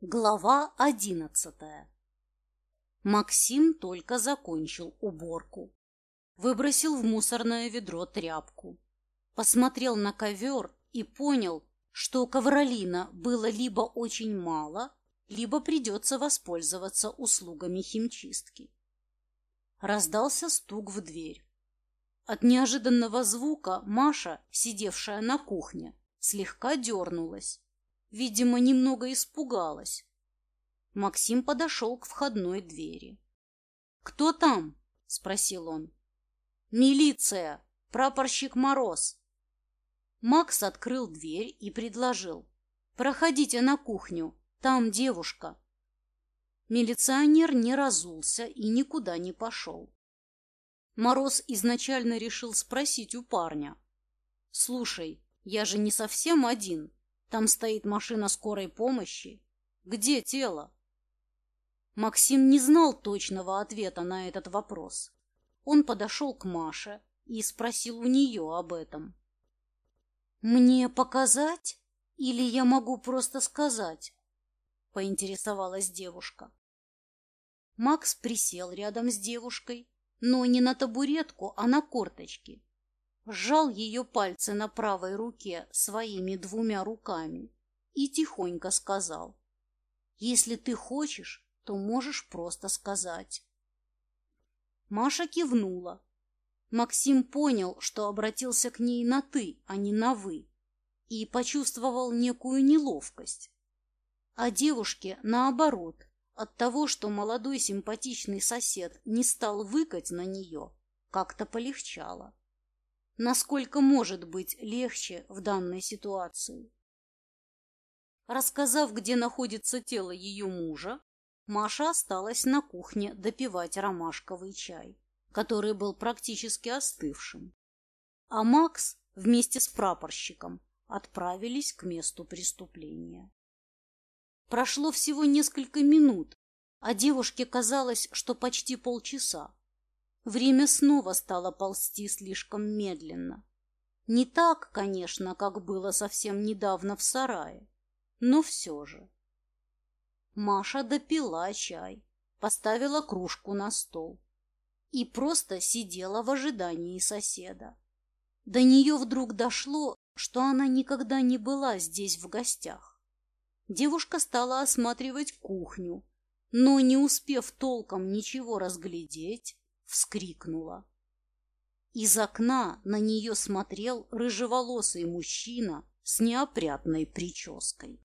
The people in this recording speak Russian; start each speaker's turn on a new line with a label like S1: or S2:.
S1: Глава одиннадцатая Максим только закончил уборку. Выбросил в мусорное ведро тряпку. Посмотрел на ковер и понял, что ковролина было либо очень мало, либо придется воспользоваться услугами химчистки. Раздался стук в дверь. От неожиданного звука Маша, сидевшая на кухне, слегка дернулась Видимо, немного испугалась. Максим подошел к входной двери. «Кто там?» — спросил он. «Милиция! Прапорщик Мороз!» Макс открыл дверь и предложил. «Проходите на кухню, там девушка». Милиционер не разулся и никуда не пошел. Мороз изначально решил спросить у парня. «Слушай, я же не совсем один. Там стоит машина скорой помощи. Где тело? Максим не знал точного ответа на этот вопрос. Он подошел к Маше и спросил у нее об этом. «Мне показать? Или я могу просто сказать?» — поинтересовалась девушка. Макс присел рядом с девушкой, но не на табуретку, а на корточки, сжал ее пальцы на правой руке своими двумя руками и тихонько сказал, «Если ты хочешь, то можешь просто сказать». Маша кивнула. Максим понял, что обратился к ней на «ты», а не на «вы», и почувствовал некую неловкость. А девушке, наоборот, от того, что молодой симпатичный сосед не стал выкать на нее, как-то полегчало насколько может быть легче в данной ситуации. Рассказав, где находится тело ее мужа, Маша осталась на кухне допивать ромашковый чай, который был практически остывшим. А Макс вместе с прапорщиком отправились к месту преступления. Прошло всего несколько минут, а девушке казалось, что почти полчаса. Время снова стало ползти слишком медленно. Не так, конечно, как было совсем недавно в сарае, но все же. Маша допила чай, поставила кружку на стол и просто сидела в ожидании соседа. До нее вдруг дошло, что она никогда не была здесь в гостях. Девушка стала осматривать кухню, но, не успев толком ничего разглядеть, вскрикнула. Из окна на нее смотрел рыжеволосый мужчина с неопрятной прической.